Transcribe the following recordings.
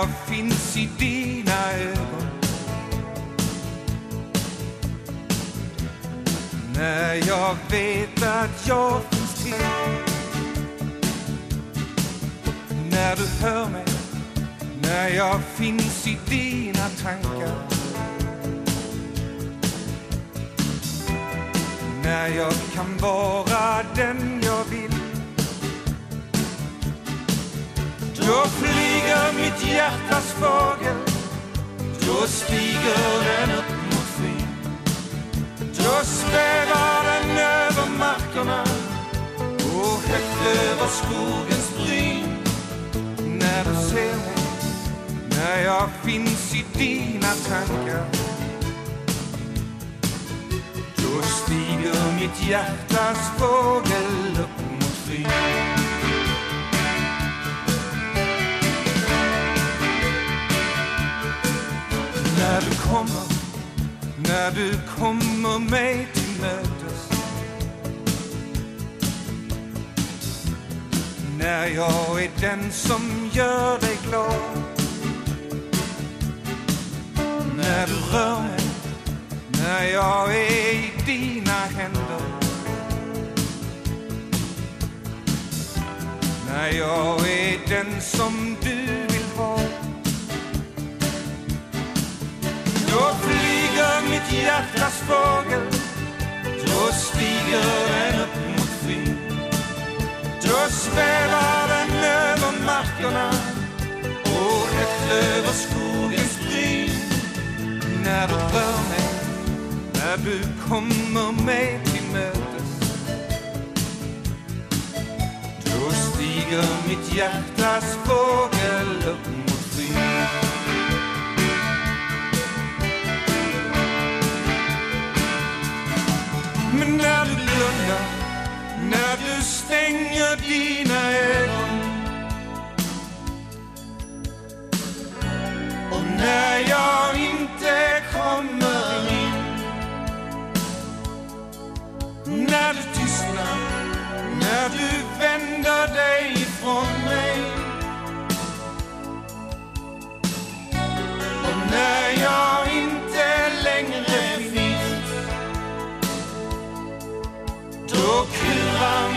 när jag finns i dina ögon. När jag vet att jag finns till. När du hör mig, när jag finns i dina tankar. När jag kan vara den jag Då flyger mitt hjärtas fågel. Då stiger den upp mot skyn. Då svävar den över markerna och högt över skogens bryn. När du ser mig, när jag finns i dina tankar. Då stiger mitt hjärtas fågel upp mot skyn. När du kommer, när du kommer mig till mötes. När jag är den som gör dig glad. När du rör mig, när jag är i dina händer. När jag är den som hjärtas fågel Då stiger den upp mot skyn Då svävar den över markerna och högt över skogens bryn. När du rör mig, när du kommer mig till mötes Då stiger mitt hjärtas fågel. När du stänger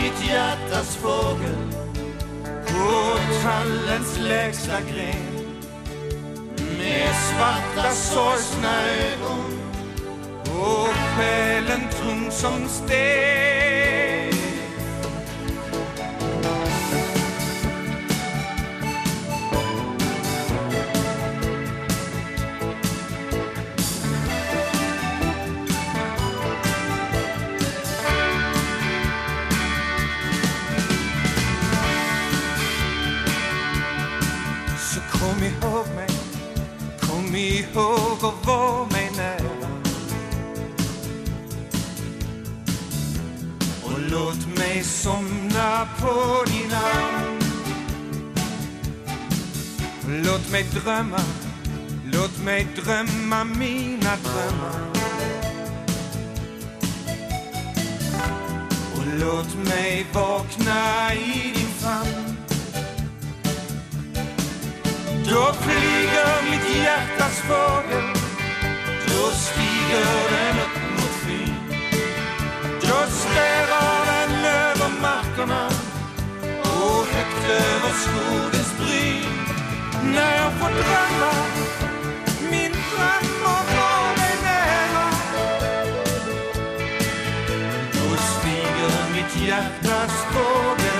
mitt hjärtas fågel på tallens lägsta gren. Med svarta sorgsna ögon och själen tung som sten. Ihåg mig, kom ihåg och var mig nära. Och låt mig somna på din arm. Låt mig drömma, låt mig drömma mina drömmar. Och låt mig vakna i din famn. Då flyger mitt hjärtas fågel. Då stiger den upp mot skyn Då svävar den över markerna. Och högt över skogens bryn När jag får drömma min dröm och vara dig nära. Då stiger mitt hjärtas fågel.